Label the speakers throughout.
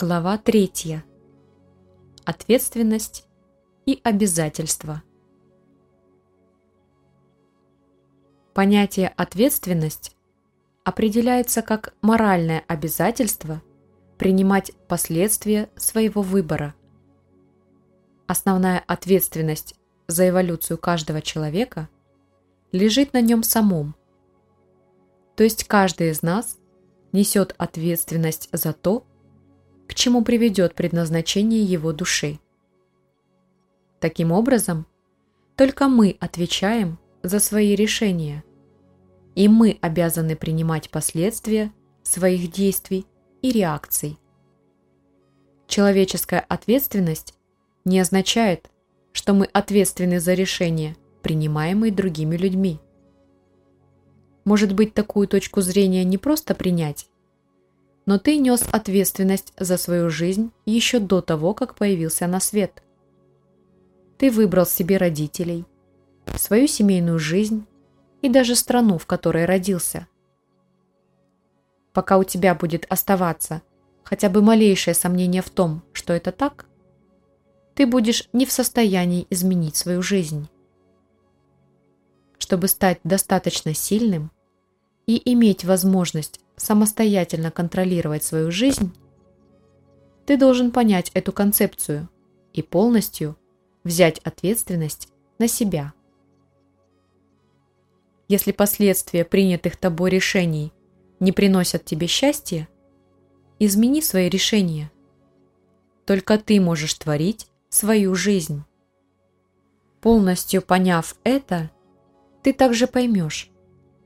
Speaker 1: Глава третья. Ответственность и обязательства. Понятие «ответственность» определяется как моральное обязательство принимать последствия своего выбора. Основная ответственность за эволюцию каждого человека лежит на нем самом. То есть каждый из нас несет ответственность за то, к чему приведет предназначение его души. Таким образом, только мы отвечаем за свои решения, и мы обязаны принимать последствия своих действий и реакций. Человеческая ответственность не означает, что мы ответственны за решения, принимаемые другими людьми. Может быть, такую точку зрения не просто принять, но ты нес ответственность за свою жизнь еще до того, как появился на свет. Ты выбрал себе родителей, свою семейную жизнь и даже страну, в которой родился. Пока у тебя будет оставаться хотя бы малейшее сомнение в том, что это так, ты будешь не в состоянии изменить свою жизнь. Чтобы стать достаточно сильным и иметь возможность самостоятельно контролировать свою жизнь, ты должен понять эту концепцию и полностью взять ответственность на себя. Если последствия принятых тобой решений не приносят тебе счастья, измени свои решения. Только ты можешь творить свою жизнь. Полностью поняв это, ты также поймешь,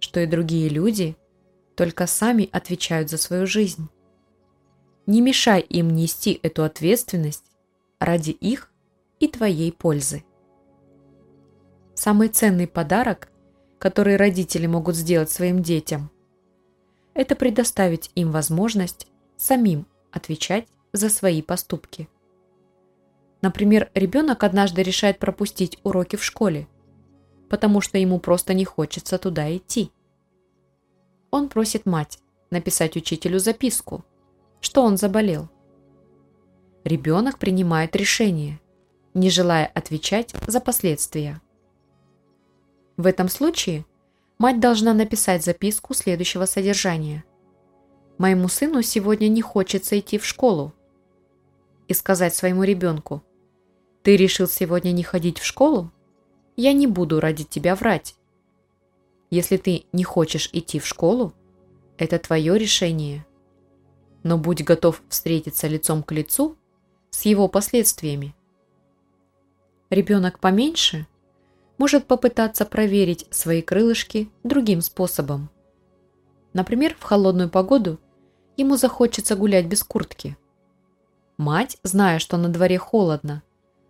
Speaker 1: что и другие люди только сами отвечают за свою жизнь. Не мешай им нести эту ответственность ради их и твоей пользы. Самый ценный подарок, который родители могут сделать своим детям, это предоставить им возможность самим отвечать за свои поступки. Например, ребенок однажды решает пропустить уроки в школе, потому что ему просто не хочется туда идти. Он просит мать написать учителю записку, что он заболел. Ребенок принимает решение, не желая отвечать за последствия. В этом случае мать должна написать записку следующего содержания. «Моему сыну сегодня не хочется идти в школу» и сказать своему ребенку «Ты решил сегодня не ходить в школу? Я не буду ради тебя врать. Если ты не хочешь идти в школу, это твое решение. Но будь готов встретиться лицом к лицу с его последствиями. Ребенок поменьше может попытаться проверить свои крылышки другим способом. Например, в холодную погоду ему захочется гулять без куртки. Мать, зная, что на дворе холодно,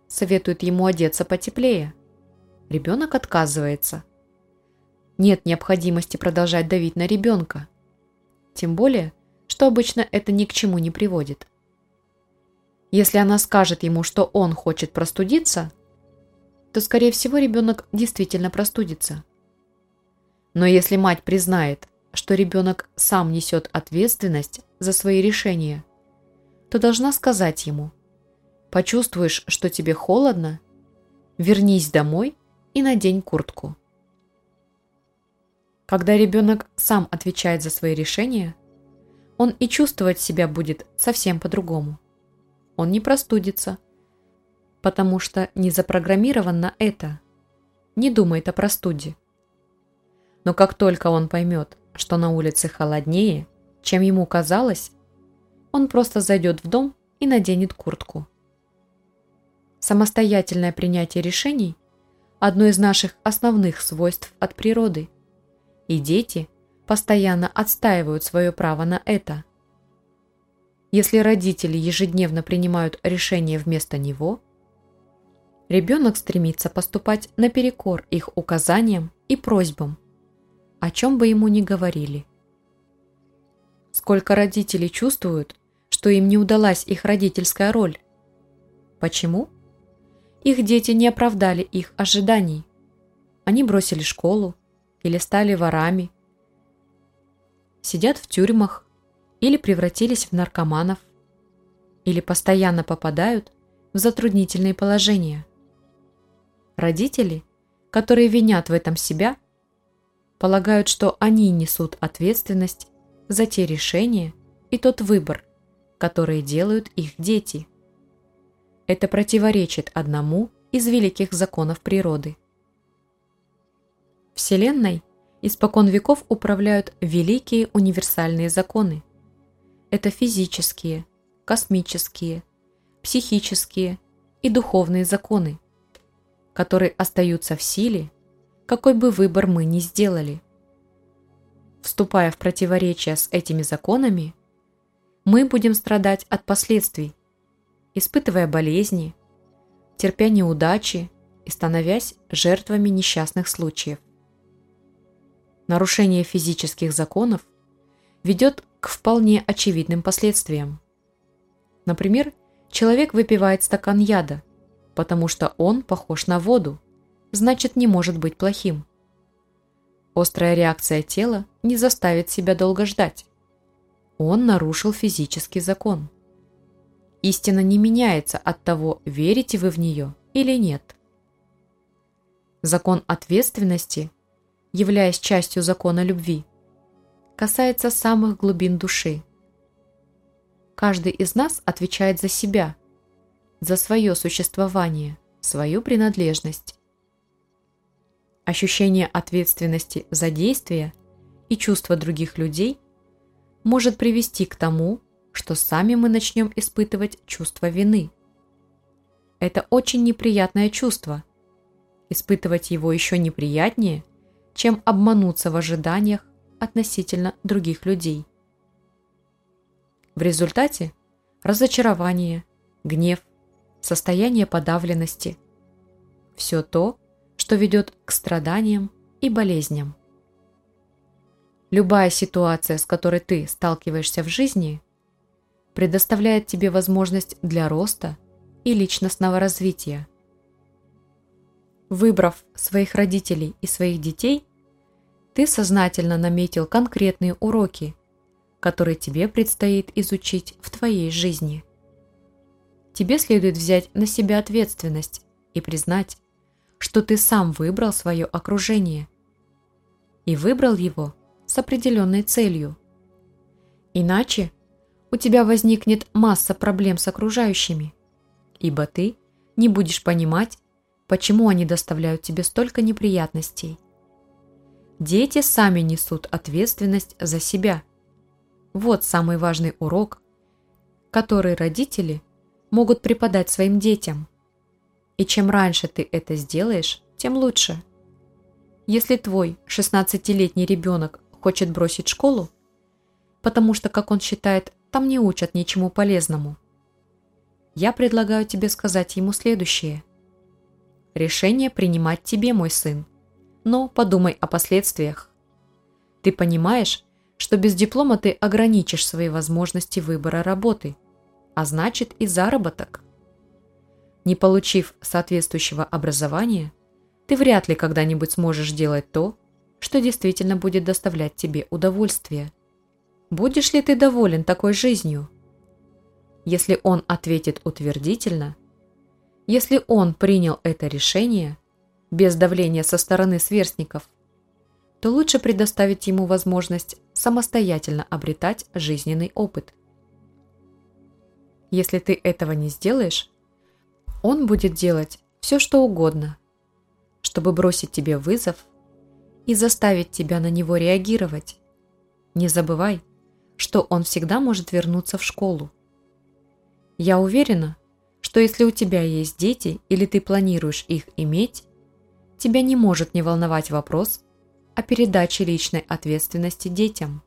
Speaker 1: советует ему одеться потеплее. Ребенок отказывается – нет необходимости продолжать давить на ребенка. Тем более, что обычно это ни к чему не приводит. Если она скажет ему, что он хочет простудиться, то, скорее всего, ребенок действительно простудится. Но если мать признает, что ребенок сам несет ответственность за свои решения, то должна сказать ему, почувствуешь, что тебе холодно, вернись домой и надень куртку. Когда ребенок сам отвечает за свои решения, он и чувствовать себя будет совсем по-другому. Он не простудится, потому что не запрограммирован на это, не думает о простуде. Но как только он поймет, что на улице холоднее, чем ему казалось, он просто зайдет в дом и наденет куртку. Самостоятельное принятие решений – одно из наших основных свойств от природы – и дети постоянно отстаивают свое право на это. Если родители ежедневно принимают решения вместо него, ребенок стремится поступать наперекор их указаниям и просьбам, о чем бы ему ни говорили. Сколько родителей чувствуют, что им не удалась их родительская роль? Почему? Их дети не оправдали их ожиданий. Они бросили школу, или стали ворами, сидят в тюрьмах или превратились в наркоманов. или постоянно попадают в затруднительные положения. Родители, которые винят в этом себя, полагают, что они несут ответственность за те решения и тот выбор, которые делают их дети. Это противоречит одному из великих законов природы. Вселенной испокон веков управляют великие универсальные законы. Это физические, космические, психические и духовные законы, которые остаются в силе, какой бы выбор мы ни сделали. Вступая в противоречие с этими законами, мы будем страдать от последствий, испытывая болезни, терпя неудачи и становясь жертвами несчастных случаев. Нарушение физических законов ведет к вполне очевидным последствиям. Например, человек выпивает стакан яда, потому что он похож на воду, значит не может быть плохим. Острая реакция тела не заставит себя долго ждать. Он нарушил физический закон. Истина не меняется от того, верите вы в нее или нет. Закон ответственности, являясь частью закона любви, касается самых глубин души. Каждый из нас отвечает за себя, за свое существование, свою принадлежность. Ощущение ответственности за действия и чувства других людей может привести к тому, что сами мы начнем испытывать чувство вины. Это очень неприятное чувство. Испытывать его еще неприятнее, чем обмануться в ожиданиях относительно других людей. В результате разочарование, гнев, состояние подавленности – все то, что ведет к страданиям и болезням. Любая ситуация, с которой ты сталкиваешься в жизни – предоставляет тебе возможность для роста и личностного развития. Выбрав своих родителей и своих детей, ты сознательно наметил конкретные уроки, которые тебе предстоит изучить в твоей жизни. Тебе следует взять на себя ответственность и признать, что ты сам выбрал свое окружение и выбрал его с определенной целью. Иначе у тебя возникнет масса проблем с окружающими, ибо ты не будешь понимать, почему они доставляют тебе столько неприятностей. Дети сами несут ответственность за себя. Вот самый важный урок, который родители могут преподать своим детям. И чем раньше ты это сделаешь, тем лучше. Если твой 16-летний ребенок хочет бросить школу, потому что, как он считает, там не учат ничему полезному. Я предлагаю тебе сказать ему следующее. Решение принимать тебе, мой сын. Но подумай о последствиях. Ты понимаешь, что без диплома ты ограничишь свои возможности выбора работы, а значит и заработок. Не получив соответствующего образования, ты вряд ли когда-нибудь сможешь делать то, что действительно будет доставлять тебе удовольствие – Будешь ли ты доволен такой жизнью? Если он ответит утвердительно, если он принял это решение без давления со стороны сверстников, то лучше предоставить ему возможность самостоятельно обретать жизненный опыт. Если ты этого не сделаешь, он будет делать все, что угодно, чтобы бросить тебе вызов и заставить тебя на него реагировать. Не забывай, что он всегда может вернуться в школу. Я уверена, что если у тебя есть дети или ты планируешь их иметь, тебя не может не волновать вопрос о передаче личной ответственности детям.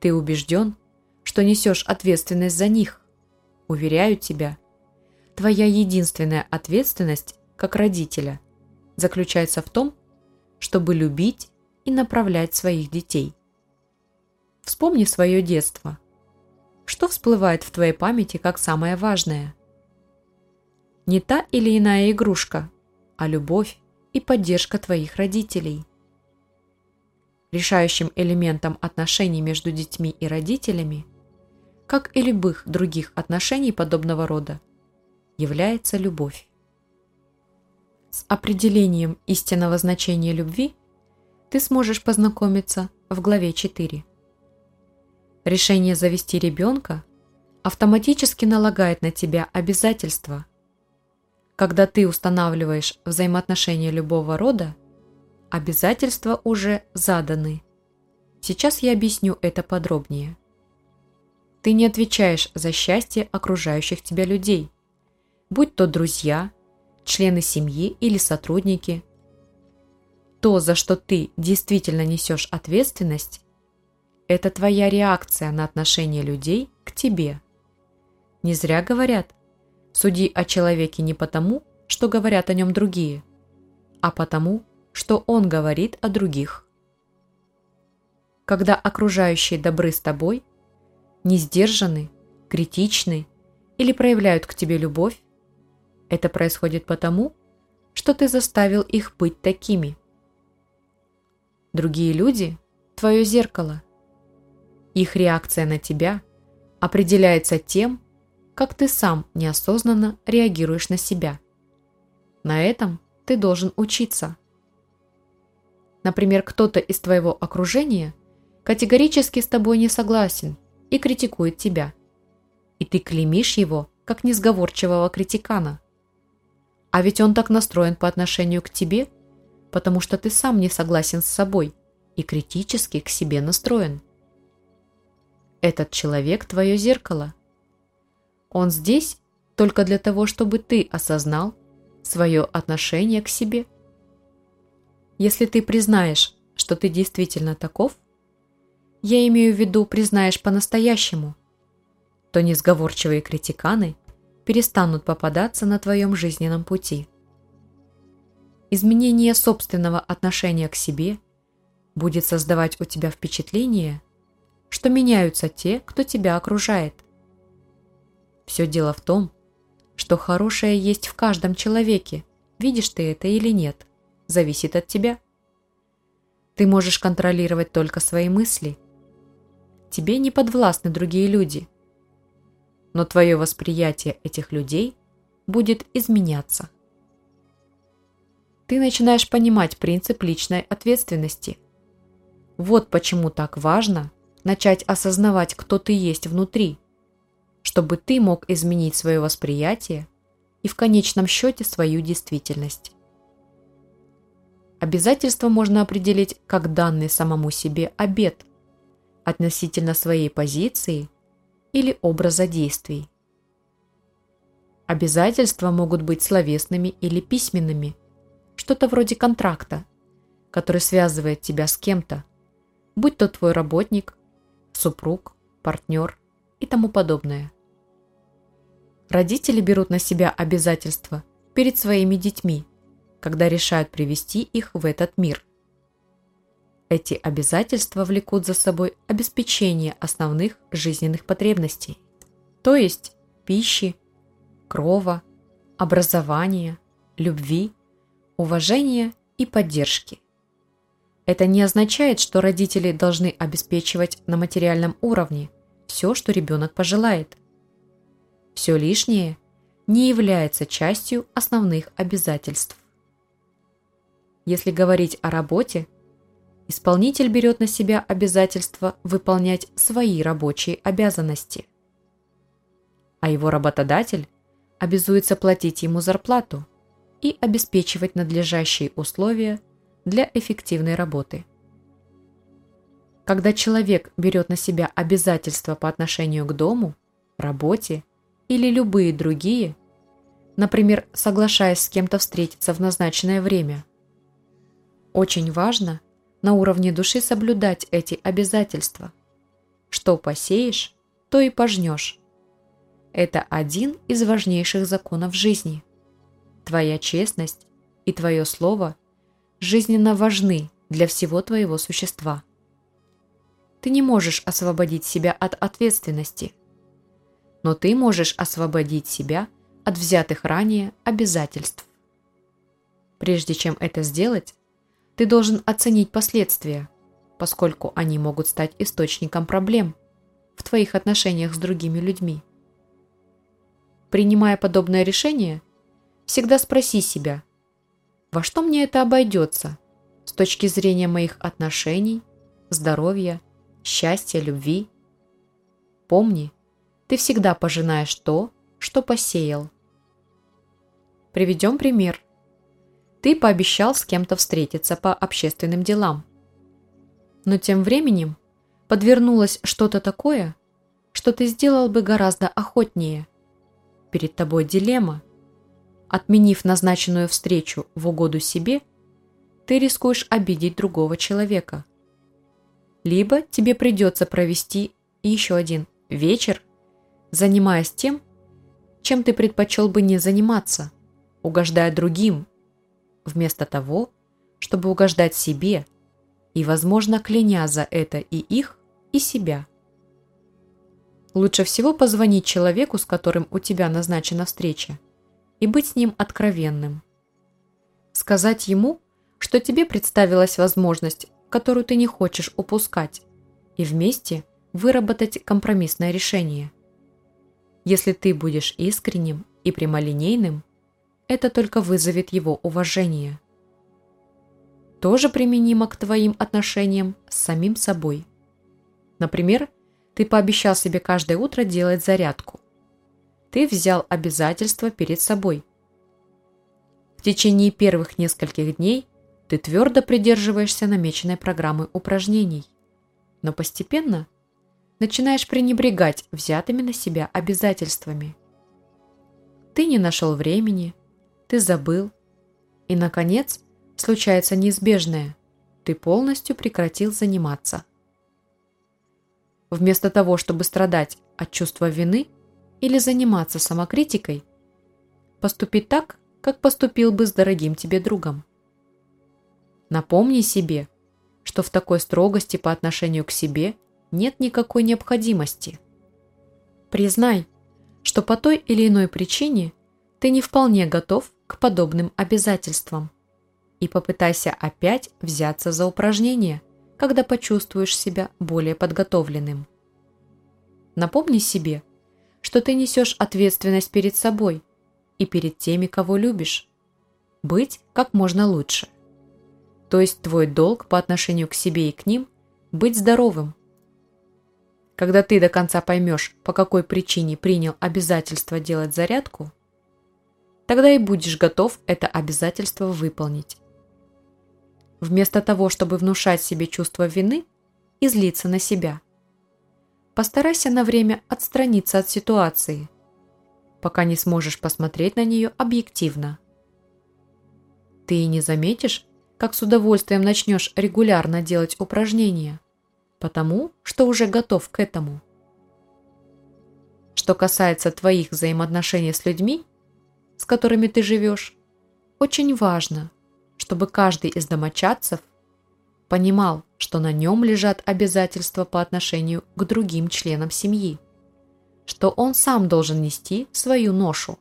Speaker 1: Ты убежден, что несешь ответственность за них. Уверяю тебя, твоя единственная ответственность как родителя заключается в том, чтобы любить и направлять своих детей. Вспомни свое детство. Что всплывает в твоей памяти как самое важное? Не та или иная игрушка, а любовь и поддержка твоих родителей. Решающим элементом отношений между детьми и родителями как и любых других отношений подобного рода, является любовь. С определением истинного значения любви ты сможешь познакомиться в главе 4. Решение завести ребенка автоматически налагает на тебя обязательства. Когда ты устанавливаешь взаимоотношения любого рода, обязательства уже заданы. Сейчас я объясню это подробнее. Ты не отвечаешь за счастье окружающих тебя людей, будь то друзья, члены семьи или сотрудники. То, за что ты действительно несешь ответственность, это твоя реакция на отношение людей к тебе. Не зря говорят, суди о человеке не потому, что говорят о нем другие, а потому, что он говорит о других. Когда окружающие добры с тобой, не сдержаны, критичны или проявляют к тебе любовь, это происходит потому, что ты заставил их быть такими. Другие люди – твое зеркало. Их реакция на тебя определяется тем, как ты сам неосознанно реагируешь на себя. На этом ты должен учиться. Например, кто-то из твоего окружения категорически с тобой не согласен и критикует тебя. И ты клеймишь его, как несговорчивого критикана. А ведь он так настроен по отношению к тебе, потому что ты сам не согласен с собой и критически к себе настроен. Этот человек – твое зеркало. Он здесь только для того, чтобы ты осознал свое отношение к себе. Если ты признаешь, что ты действительно таков, я имею в виду признаешь по-настоящему, то несговорчивые критиканы перестанут попадаться на твоем жизненном пути. Изменение собственного отношения к себе будет создавать у тебя впечатление, что меняются те, кто тебя окружает. Все дело в том, что хорошее есть в каждом человеке, видишь ты это или нет, зависит от тебя. Ты можешь контролировать только свои мысли – тебе не подвластны другие люди. Но твое восприятие этих людей будет изменяться. Ты начинаешь понимать принцип личной ответственности. Вот почему так важно начать осознавать, кто ты есть внутри, чтобы ты мог изменить свое восприятие и в конечном счете свою действительность. Обязательство можно определить как данный самому себе обет, относительно своей позиции или образа действий. Обязательства могут быть словесными или письменными, что-то вроде контракта, который связывает тебя с кем-то, будь то твой работник, супруг, партнер и тому подобное. Родители берут на себя обязательства перед своими детьми, когда решают привести их в этот мир. Эти обязательства влекут за собой обеспечение основных жизненных потребностей, то есть пищи, крова, образования, любви, уважения и поддержки. Это не означает, что родители должны обеспечивать на материальном уровне все, что ребенок пожелает. Все лишнее не является частью основных обязательств. Если говорить о работе – исполнитель берет на себя обязательство выполнять свои рабочие обязанности. А его работодатель обязуется платить ему зарплату и обеспечивать надлежащие условия для эффективной работы. Когда человек берет на себя обязательства по отношению к дому, работе или любые другие, например, соглашаясь с кем-то встретиться в назначенное время, очень важно – на уровне души соблюдать эти обязательства. Что посеешь, то и пожнешь. Это один из важнейших законов жизни. Твоя честность и твое слово жизненно важны для всего твоего существа. Ты не можешь освободить себя от ответственности, но ты можешь освободить себя от взятых ранее обязательств. Прежде чем это сделать, ты должен оценить последствия, поскольку они могут стать источником проблем, в твоих отношениях с другими людьми. Принимая подобное решение, всегда спроси себя, во что мне это обойдется с точки зрения моих отношений, здоровья, счастья, любви. Помни, ты всегда пожинаешь то, что посеял. Приведем пример. Ты пообещал с кем-то встретиться по общественным делам. Но тем временем подвернулось что-то такое, что ты сделал бы гораздо охотнее. Перед тобой дилемма. Отменив назначенную встречу в угоду себе, ты рискуешь обидеть другого человека. Либо тебе придется провести еще один вечер, занимаясь тем, чем ты предпочел бы не заниматься, угождая другим, вместо того, чтобы угождать себе и, возможно, кляня за это и их, и себя. Лучше всего позвонить человеку, с которым у тебя назначена встреча, и быть с ним откровенным. Сказать ему, что тебе представилась возможность, которую ты не хочешь упускать, и вместе выработать компромиссное решение. Если ты будешь искренним и прямолинейным, это только вызовет его уважение. Тоже применимо к твоим отношениям с самим собой. Например, ты пообещал себе каждое утро делать зарядку. Ты взял обязательства перед собой. В течение первых нескольких дней ты твердо придерживаешься намеченной программы упражнений, но постепенно начинаешь пренебрегать взятыми на себя обязательствами. Ты не нашел времени, ты забыл, и, наконец, случается неизбежное – ты полностью прекратил заниматься. Вместо того, чтобы страдать от чувства вины или заниматься самокритикой, поступи так, как поступил бы с дорогим тебе другом. Напомни себе, что в такой строгости по отношению к себе нет никакой необходимости. Признай, что по той или иной причине ты не вполне готов к подобным обязательствам и попытайся опять взяться за упражнение, когда почувствуешь себя более подготовленным. Напомни себе, что ты несешь ответственность перед собой и перед теми, кого любишь. Быть как можно лучше. То есть твой долг по отношению к себе и к ним – быть здоровым. Когда ты до конца поймешь, по какой причине принял обязательство делать зарядку, тогда и будешь готов это обязательство выполнить. Вместо того, чтобы внушать себе чувство вины и злиться на себя, постарайся на время отстраниться от ситуации, пока не сможешь посмотреть на нее объективно. Ты и не заметишь, как с удовольствием начнешь регулярно делать упражнения, потому что уже готов к этому. Что касается твоих взаимоотношений с людьми, с которыми ты живешь, очень важно, чтобы каждый из домочадцев понимал, что на нем лежат обязательства по отношению к другим членам семьи, что он сам должен нести свою ношу.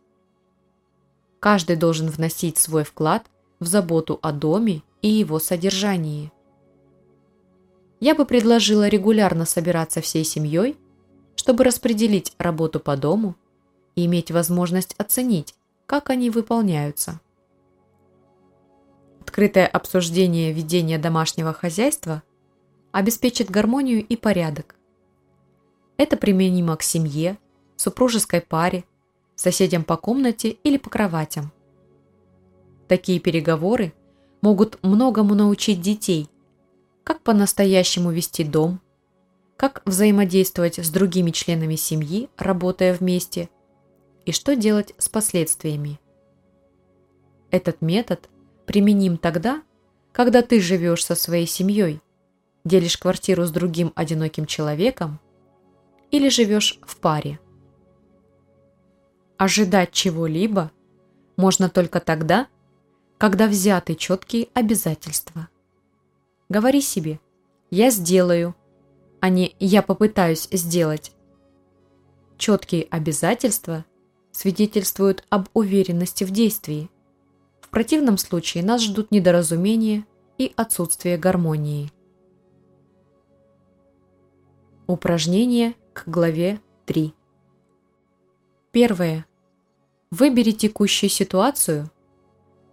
Speaker 1: Каждый должен вносить свой вклад в заботу о доме и его содержании. Я бы предложила регулярно собираться всей семьей, чтобы распределить работу по дому и иметь возможность оценить, как они выполняются. Открытое обсуждение ведения домашнего хозяйства обеспечит гармонию и порядок. Это применимо к семье, супружеской паре, соседям по комнате или по кроватям. Такие переговоры могут многому научить детей, как по-настоящему вести дом, как взаимодействовать с другими членами семьи, работая вместе, и что делать с последствиями. Этот метод применим тогда, когда ты живешь со своей семьей, делишь квартиру с другим одиноким человеком или живешь в паре. Ожидать чего-либо можно только тогда, когда взяты четкие обязательства. Говори себе «я сделаю», а не «я попытаюсь сделать». Четкие обязательства свидетельствуют об уверенности в действии. В противном случае нас ждут недоразумения и отсутствие гармонии. Упражнение к главе 3. Первое. Выбери текущую ситуацию,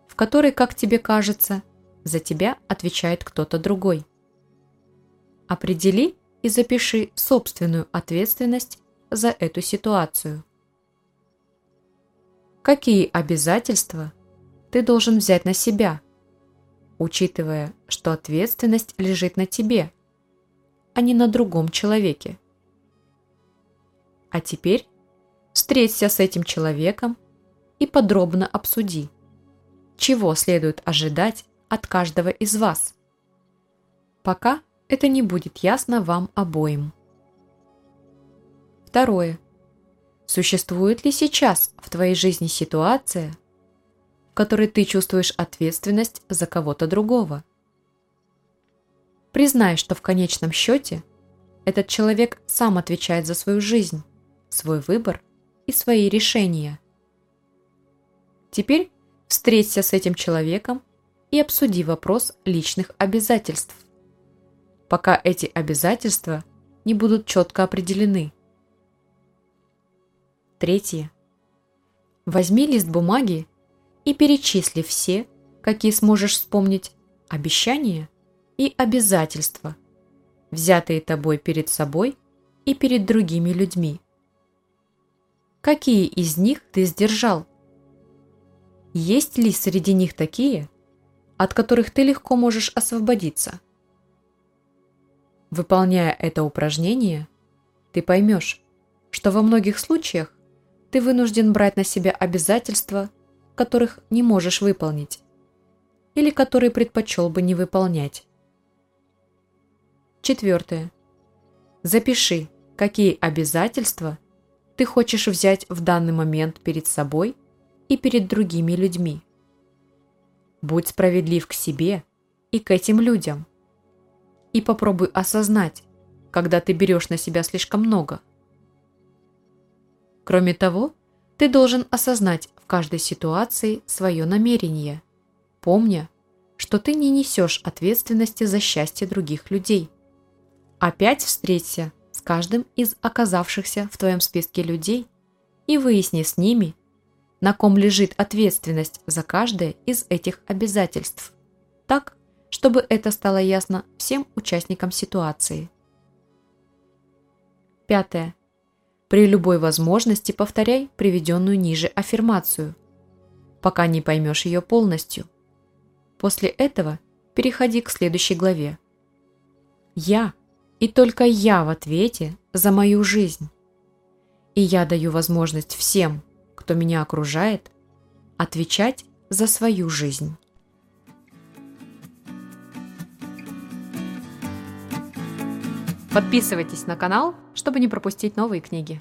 Speaker 1: в которой, как тебе кажется, за тебя отвечает кто-то другой. Определи и запиши собственную ответственность за эту ситуацию. Какие обязательства ты должен взять на себя, учитывая, что ответственность лежит на тебе, а не на другом человеке? А теперь встреться с этим человеком и подробно обсуди, чего следует ожидать от каждого из вас. Пока это не будет ясно вам обоим. Второе. Существует ли сейчас в твоей жизни ситуация, в которой ты чувствуешь ответственность за кого-то другого? Признай, что в конечном счете этот человек сам отвечает за свою жизнь, свой выбор и свои решения. Теперь встреться с этим человеком и обсуди вопрос личных обязательств, пока эти обязательства не будут четко определены. Третье. Возьми лист бумаги и перечисли все, какие сможешь вспомнить, обещания и обязательства, взятые тобой перед собой и перед другими людьми. Какие из них ты сдержал? Есть ли среди них такие, от которых ты легко можешь освободиться? Выполняя это упражнение, ты поймешь, что во многих случаях ты вынужден брать на себя обязательства, которых не можешь выполнить, или которые предпочел бы не выполнять. Четвертое. Запиши, какие обязательства ты хочешь взять в данный момент перед собой и перед другими людьми. Будь справедлив к себе и к этим людям. И попробуй осознать, когда ты берешь на себя слишком много. Кроме того, ты должен осознать в каждой ситуации свое намерение, помня, что ты не несешь ответственности за счастье других людей. Опять встреться каждым из оказавшихся в твоем списке людей и выясни с ними, на ком лежит ответственность за каждое из этих обязательств, так, чтобы это стало ясно всем участникам ситуации. Пятое. При любой возможности повторяй приведенную ниже аффирмацию, пока не поймешь ее полностью. После этого переходи к следующей главе. Я – и только я в ответе за мою жизнь. И я даю возможность всем, кто меня окружает, отвечать за свою жизнь. Подписывайтесь на канал, чтобы не пропустить новые книги.